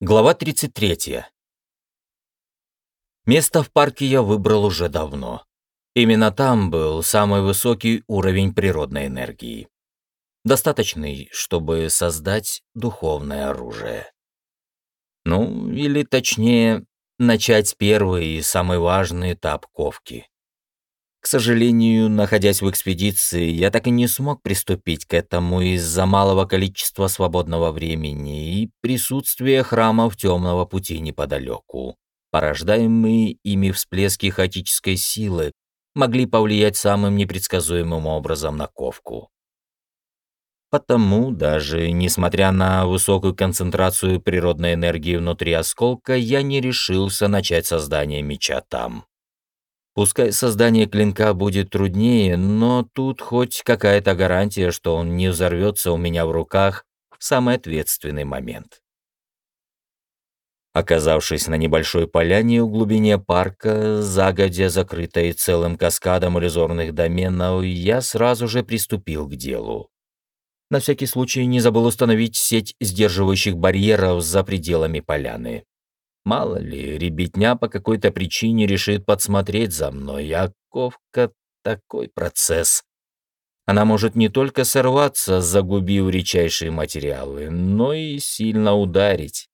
Глава 33. Место в парке я выбрал уже давно. Именно там был самый высокий уровень природной энергии. Достаточный, чтобы создать духовное оружие. Ну, или точнее, начать первый и самый важный этап ковки. К сожалению, находясь в экспедиции, я так и не смог приступить к этому из-за малого количества свободного времени и присутствия храмов темного пути неподалеку. Порождаемые ими всплески хаотической силы могли повлиять самым непредсказуемым образом на ковку. Потому даже, несмотря на высокую концентрацию природной энергии внутри осколка, я не решился начать создание меча там. Пускай создание клинка будет труднее, но тут хоть какая-то гарантия, что он не взорвется у меня в руках в самый ответственный момент. Оказавшись на небольшой поляне в глубине парка, загодя закрытой целым каскадом иллюзорных доменов, я сразу же приступил к делу. На всякий случай не забыл установить сеть сдерживающих барьеров за пределами поляны. Мало ли, ребятня по какой-то причине решит подсмотреть за мной, а ковка — такой процесс. Она может не только сорваться, загубив редчайшие материалы, но и сильно ударить.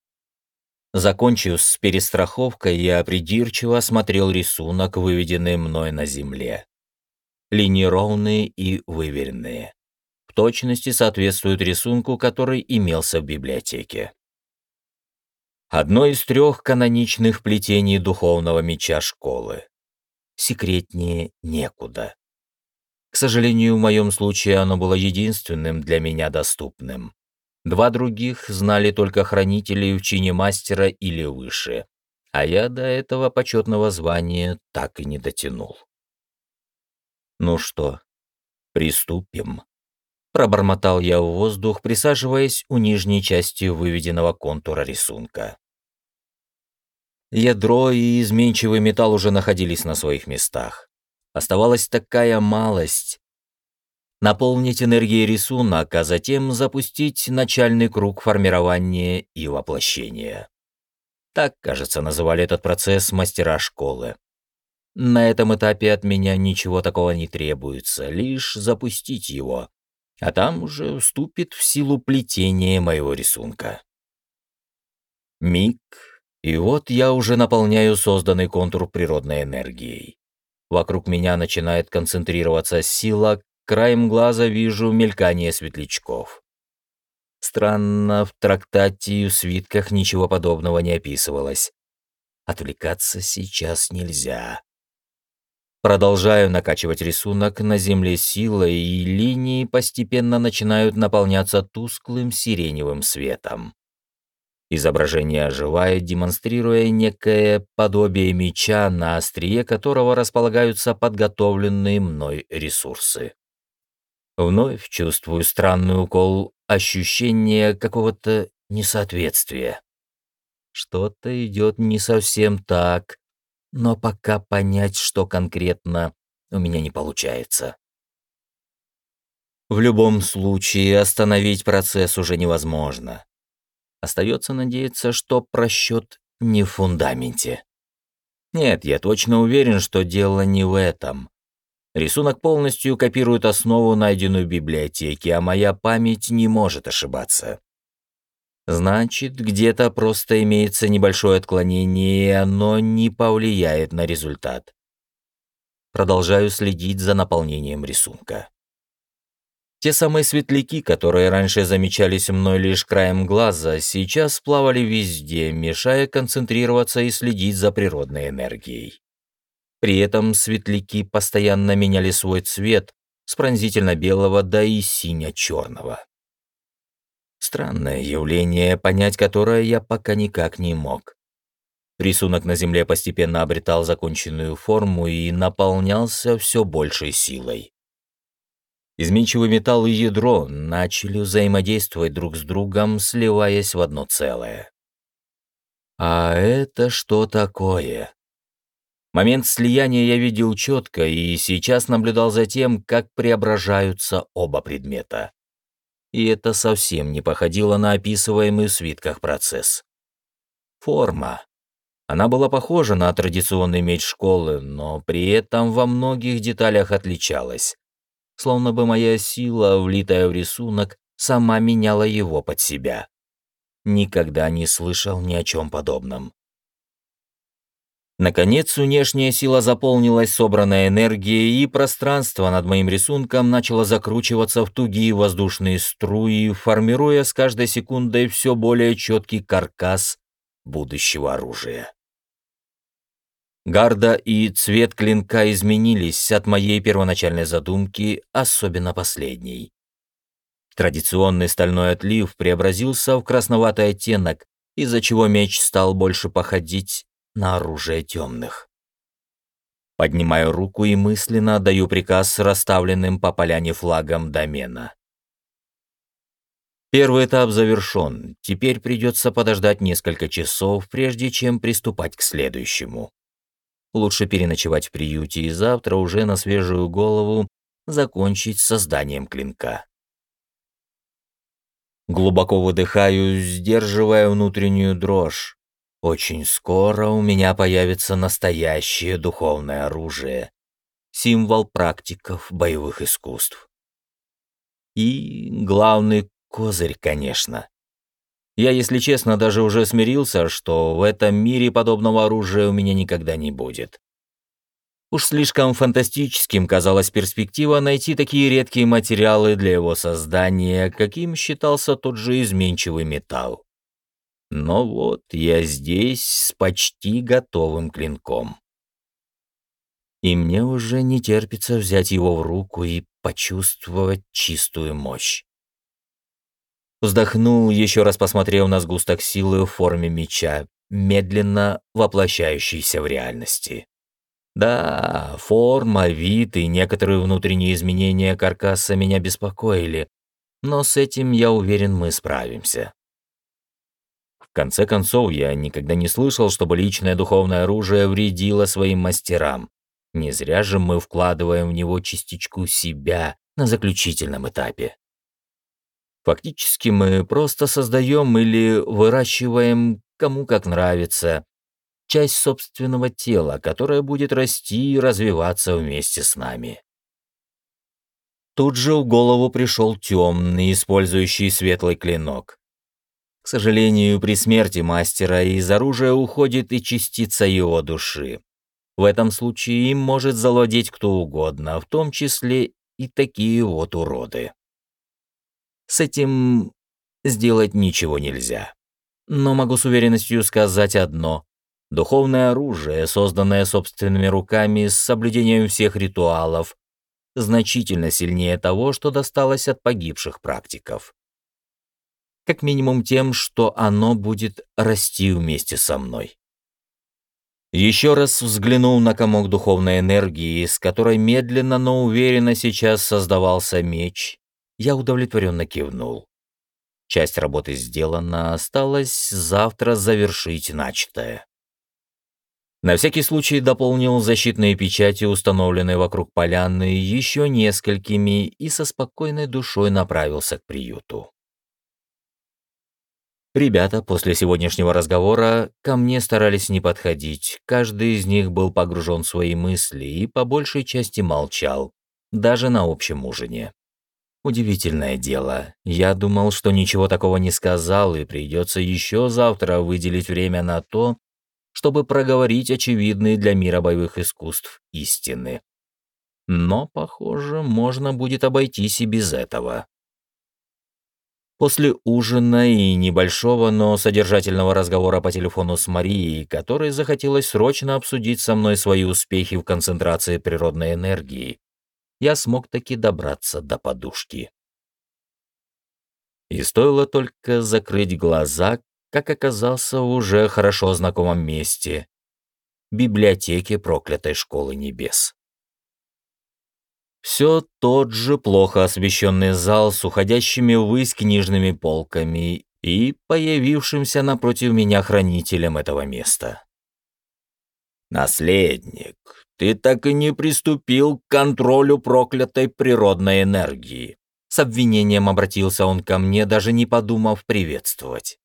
Закончив с перестраховкой, я придирчиво осмотрел рисунок, выведенный мной на земле. Линии ровные и выверенные. В точности соответствуют рисунку, который имелся в библиотеке одно из трех каноничных плетений духовного меча школы. Секретнее некуда. К сожалению, в моем случае оно было единственным для меня доступным. Два других знали только хранители в чине мастера или выше, а я до этого почетного звания так и не дотянул. Ну что, приступим. Пробормотал я в воздух, присаживаясь у нижней части выведенного контура рисунка. Ядро и изменчивый металл уже находились на своих местах. Оставалась такая малость. Наполнить энергией рисунок, а затем запустить начальный круг формирования и воплощения. Так, кажется, называли этот процесс мастера школы. На этом этапе от меня ничего такого не требуется, лишь запустить его, а там уже вступит в силу плетение моего рисунка. Миг, и вот я уже наполняю созданный контур природной энергией. Вокруг меня начинает концентрироваться сила, краем глаза вижу мелькание светлячков. Странно, в трактате и в свитках ничего подобного не описывалось. Отвлекаться сейчас нельзя. Продолжаю накачивать рисунок на земле силой, и линии постепенно начинают наполняться тусклым сиреневым светом. Изображение оживает, демонстрируя некое подобие меча, на острие которого располагаются подготовленные мной ресурсы. Вновь чувствую странный укол ощущения какого-то несоответствия. Что-то идет не совсем так, но пока понять, что конкретно, у меня не получается. В любом случае, остановить процесс уже невозможно. Остается надеяться, что просчет не в фундаменте. Нет, я точно уверен, что дело не в этом. Рисунок полностью копирует основу, найденную в библиотеке, а моя память не может ошибаться. Значит, где-то просто имеется небольшое отклонение, и оно не повлияет на результат. Продолжаю следить за наполнением рисунка. Те самые светляки, которые раньше замечались мной лишь краем глаза, сейчас плавали везде, мешая концентрироваться и следить за природной энергией. При этом светляки постоянно меняли свой цвет с пронзительно-белого до и синя-черного. Странное явление, понять которое я пока никак не мог. Рисунок на земле постепенно обретал законченную форму и наполнялся все большей силой. Изменчивый металл и ядро начали взаимодействовать друг с другом, сливаясь в одно целое. А это что такое? Момент слияния я видел четко и сейчас наблюдал за тем, как преображаются оба предмета. И это совсем не походило на описываемый в свитках процесс. Форма. Она была похожа на традиционный меч школы, но при этом во многих деталях отличалась. Словно бы моя сила, влитая в рисунок, сама меняла его под себя. Никогда не слышал ни о чем подобном. Наконец, внешняя сила заполнилась собранной энергией, и пространство над моим рисунком начало закручиваться в тугие воздушные струи, формируя с каждой секундой все более четкий каркас будущего оружия. Гарда и цвет клинка изменились от моей первоначальной задумки, особенно последней. Традиционный стальной отлив преобразился в красноватый оттенок, из-за чего меч стал больше походить на оружие темных. Поднимаю руку и мысленно отдаю приказ расставленным по поляне флагам домена. Первый этап завершен, теперь придется подождать несколько часов, прежде чем приступать к следующему. Лучше переночевать в приюте и завтра уже на свежую голову закончить созданием клинка. Глубоко выдыхаю, сдерживая внутреннюю дрожь. Очень скоро у меня появится настоящее духовное оружие, символ практиков боевых искусств. И главный козырь, конечно. Я, если честно, даже уже смирился, что в этом мире подобного оружия у меня никогда не будет. Уж слишком фантастическим казалась перспектива найти такие редкие материалы для его создания, каким считался тот же изменчивый металл. Но вот я здесь с почти готовым клинком. И мне уже не терпится взять его в руку и почувствовать чистую мощь. Вздохнул, еще раз посмотрел на сгусток силы в форме меча, медленно воплощающийся в реальности. Да, форма, вид и некоторые внутренние изменения каркаса меня беспокоили, но с этим, я уверен, мы справимся. В конце концов, я никогда не слышал, чтобы личное духовное оружие вредило своим мастерам. Не зря же мы вкладываем в него частичку себя на заключительном этапе. Фактически мы просто создаем или выращиваем, кому как нравится, часть собственного тела, которая будет расти и развиваться вместе с нами. Тут же в голову пришел темный, использующий светлый клинок. К сожалению, при смерти мастера из оружия уходит и частица его души. В этом случае им может завладеть кто угодно, в том числе и такие вот уроды. С этим сделать ничего нельзя. Но могу с уверенностью сказать одно. Духовное оружие, созданное собственными руками с соблюдением всех ритуалов, значительно сильнее того, что досталось от погибших практиков. Как минимум тем, что оно будет расти вместе со мной. Еще раз взглянул на комок духовной энергии, с которой медленно, но уверенно сейчас создавался меч, я удовлетворенно кивнул. Часть работы сделана, осталось завтра завершить начатое. На всякий случай дополнил защитные печати, установленные вокруг поляны, еще несколькими и со спокойной душой направился к приюту. Ребята после сегодняшнего разговора ко мне старались не подходить, каждый из них был погружен в свои мысли и по большей части молчал, даже на общем ужине. Удивительное дело, я думал, что ничего такого не сказал и придется еще завтра выделить время на то, чтобы проговорить очевидные для мира боевых искусств истины. Но, похоже, можно будет обойтись и без этого. После ужина и небольшого, но содержательного разговора по телефону с Марией, которой захотелось срочно обсудить со мной свои успехи в концентрации природной энергии, я смог таки добраться до подушки. И стоило только закрыть глаза, как оказался в уже хорошо знакомом месте — библиотеке проклятой школы небес. Все тот же плохо освещенный зал с уходящими ввысь книжными полками и появившимся напротив меня хранителем этого места. «Наследник, ты так и не приступил к контролю проклятой природной энергии», с обвинением обратился он ко мне, даже не подумав приветствовать.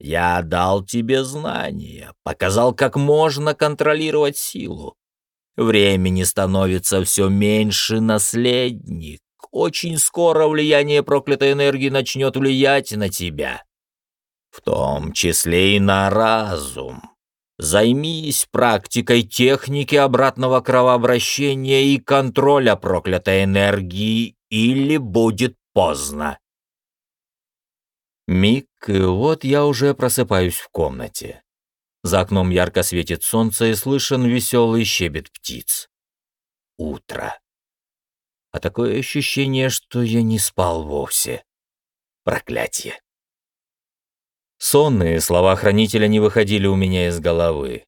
Я дал тебе знания, показал, как можно контролировать силу. Времени становится все меньше, наследник. Очень скоро влияние проклятой энергии начнет влиять на тебя. В том числе и на разум. Займись практикой техники обратного кровообращения и контроля проклятой энергии, или будет поздно. Миг, вот я уже просыпаюсь в комнате. За окном ярко светит солнце и слышен веселый щебет птиц. Утро. А такое ощущение, что я не спал вовсе. Проклятие. Сонные слова хранителя не выходили у меня из головы.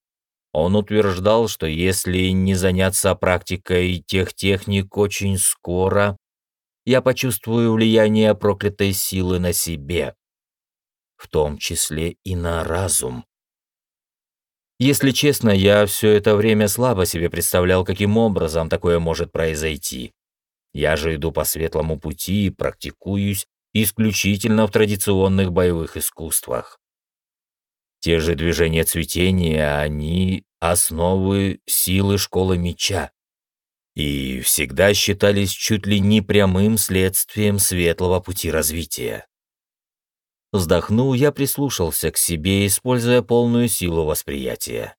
Он утверждал, что если не заняться практикой тех техник очень скоро, я почувствую влияние проклятой силы на себе, в том числе и на разум. Если честно, я все это время слабо себе представлял, каким образом такое может произойти. Я же иду по светлому пути и практикуюсь исключительно в традиционных боевых искусствах. Те же движения цветения, они основы силы школы меча и всегда считались чуть ли не прямым следствием светлого пути развития. Вздохнул, я прислушался к себе, используя полную силу восприятия.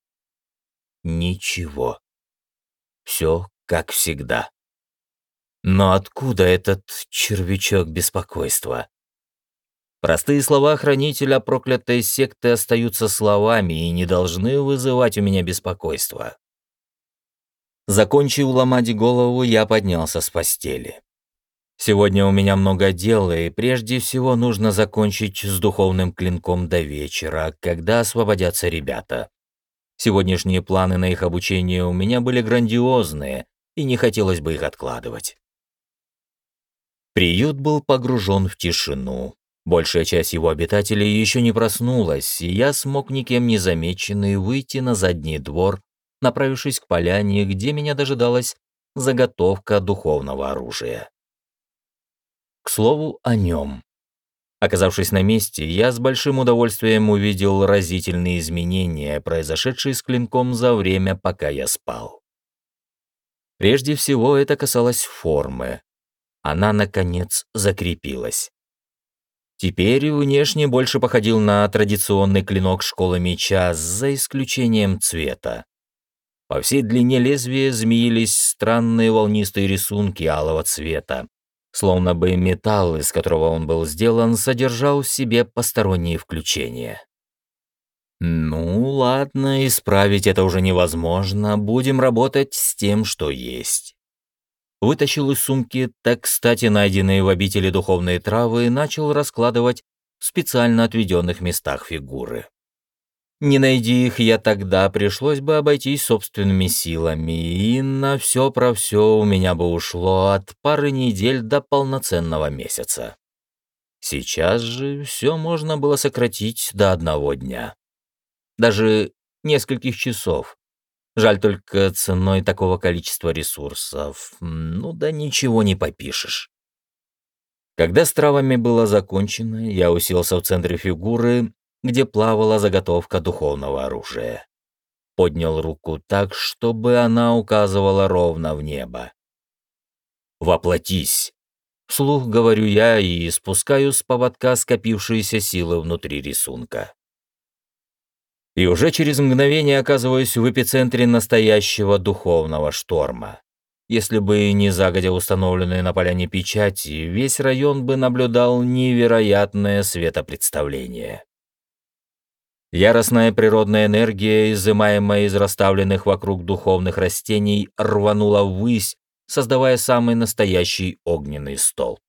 Ничего. Все как всегда. Но откуда этот червячок беспокойства? Простые слова хранителя проклятой секты остаются словами и не должны вызывать у меня беспокойство. Закончив ломать голову, я поднялся с постели. Сегодня у меня много дел, и прежде всего нужно закончить с духовным клинком до вечера, когда освободятся ребята. Сегодняшние планы на их обучение у меня были грандиозные, и не хотелось бы их откладывать. Приют был погружен в тишину. Большая часть его обитателей еще не проснулась, и я смог никем не замеченный выйти на задний двор, направившись к поляне, где меня дожидалась заготовка духовного оружия. К слову о нем. Оказавшись на месте, я с большим удовольствием увидел разительные изменения, произошедшие с клинком за время, пока я спал. Прежде всего, это касалось формы. Она, наконец, закрепилась. Теперь внешне больше походил на традиционный клинок школы меча, за исключением цвета. По всей длине лезвия змеились странные волнистые рисунки алого цвета, словно бы металл, из которого он был сделан, содержал в себе посторонние включения. Ну ладно, исправить это уже невозможно, будем работать с тем, что есть. Вытащил из сумки так кстати найденные в обители духовные травы и начал раскладывать в специально отведенных местах фигуры. Не найди их я тогда, пришлось бы обойтись собственными силами, и на все про все у меня бы ушло от пары недель до полноценного месяца. Сейчас же все можно было сократить до одного дня. Даже нескольких часов. Жаль только ценой такого количества ресурсов. Ну да ничего не попишешь. Когда с травами было закончено, я уселся в центре фигуры где плавала заготовка духовного оружия. Поднял руку так, чтобы она указывала ровно в небо. «Воплотись!» Вслух говорю я и спускаю с поводка скопившиеся силы внутри рисунка. И уже через мгновение оказываюсь в эпицентре настоящего духовного шторма. Если бы не загодя установленные на поляне печати, весь район бы наблюдал невероятное светопредставление. Яростная природная энергия, изымаемая из расставленных вокруг духовных растений, рванула ввысь, создавая самый настоящий огненный столб.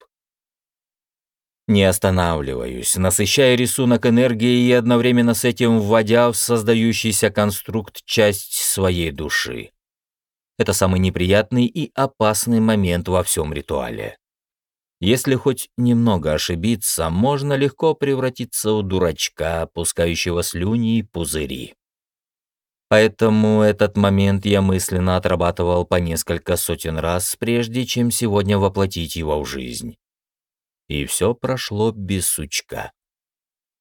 Не останавливаюсь, насыщая рисунок энергией и одновременно с этим вводя в создающийся конструкт часть своей души. Это самый неприятный и опасный момент во всем ритуале. Если хоть немного ошибиться, можно легко превратиться в дурачка, пускающего слюни и пузыри. Поэтому этот момент я мысленно отрабатывал по несколько сотен раз, прежде чем сегодня воплотить его в жизнь. И все прошло без сучка.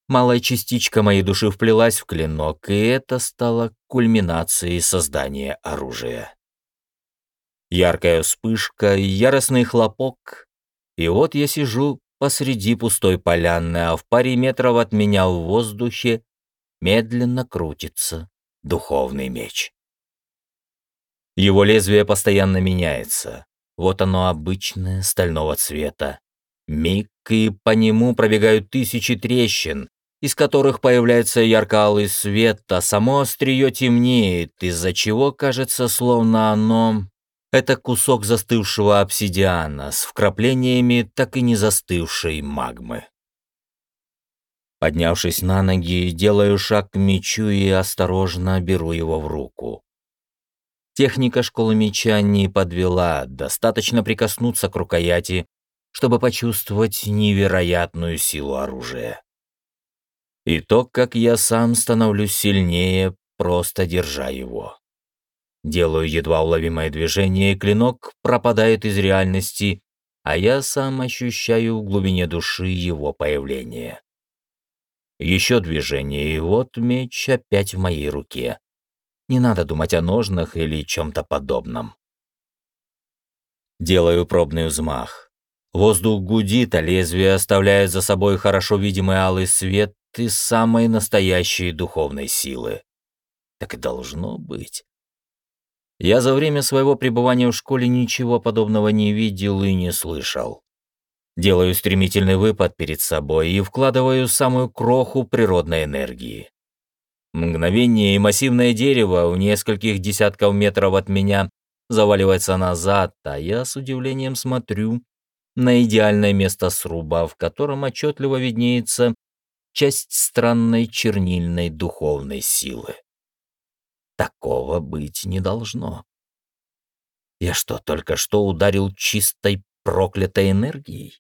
Малая частичка моей души вплелась в клинок, и это стало кульминацией создания оружия. Яркая вспышка, яростный хлопок, и вот я сижу посреди пустой поляны, а в паре метров от меня в воздухе медленно крутится духовный меч. Его лезвие постоянно меняется. Вот оно обычное, стального цвета. Миг, и по нему пробегают тысячи трещин, из которых появляется ярко-алый свет, а само острие темнеет, из-за чего кажется, словно оно — это кусок застывшего обсидиана с вкраплениями так и не застывшей магмы. Поднявшись на ноги, делаю шаг к мечу и осторожно беру его в руку. Техника школы меча не подвела, достаточно прикоснуться к рукояти, чтобы почувствовать невероятную силу оружия. И то, как я сам становлюсь сильнее, просто держа его. Делаю едва уловимое движение, клинок пропадает из реальности, а я сам ощущаю в глубине души его появление. Еще движение, и вот меч опять в моей руке. Не надо думать о ножнах или чем-то подобном. Делаю пробный взмах. Воздух гудит, а лезвие оставляет за собой хорошо видимый алый свет и самой настоящей духовной силы. Так и должно быть. Я за время своего пребывания в школе ничего подобного не видел и не слышал. Делаю стремительный выпад перед собой и вкладываю самую кроху природной энергии. Мгновение, и массивное дерево в нескольких десятков метров от меня заваливается назад, а я с удивлением смотрю на идеальное место сруба, в котором отчетливо виднеется часть странной чернильной духовной силы. Такого быть не должно. Я что, только что ударил чистой проклятой энергией?